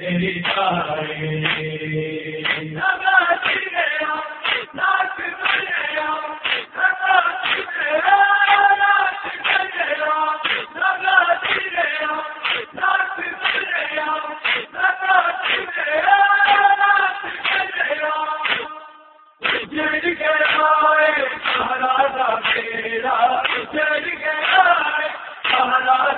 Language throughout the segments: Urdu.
تیری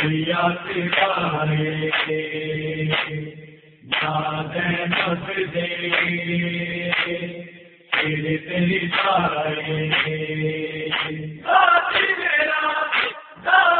تیری تاری تیری تاری تیری تاری تیری تاری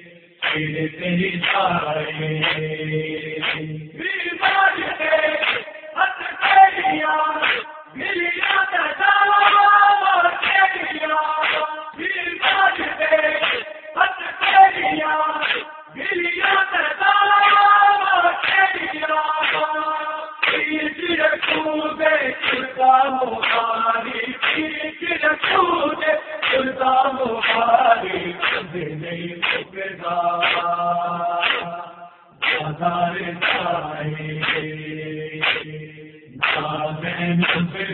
بیماری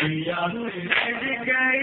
گئی